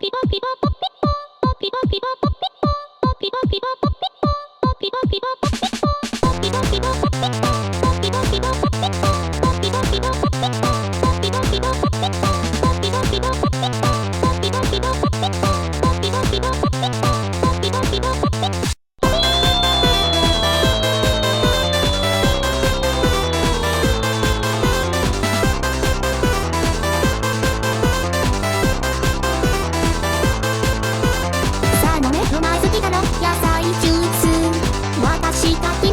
ピポピポポピポポピポピポポピポポピポピポポピポポピポた